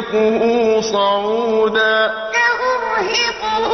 سأرهقه صعودا. سأرهقه